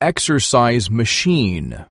exercise machine.